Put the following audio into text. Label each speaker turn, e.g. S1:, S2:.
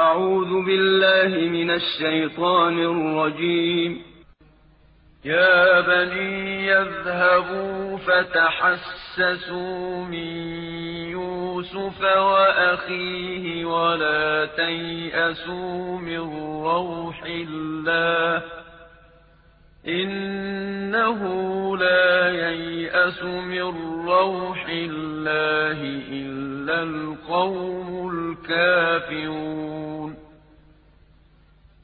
S1: أعوذ بالله من الشيطان الرجيم. يا بني يذهبوا فتحسسوا من يوسف وأخيه ولا تيأسوا من روح الله. إنه لا ييأس من روح الله إلا القوم الكافرون.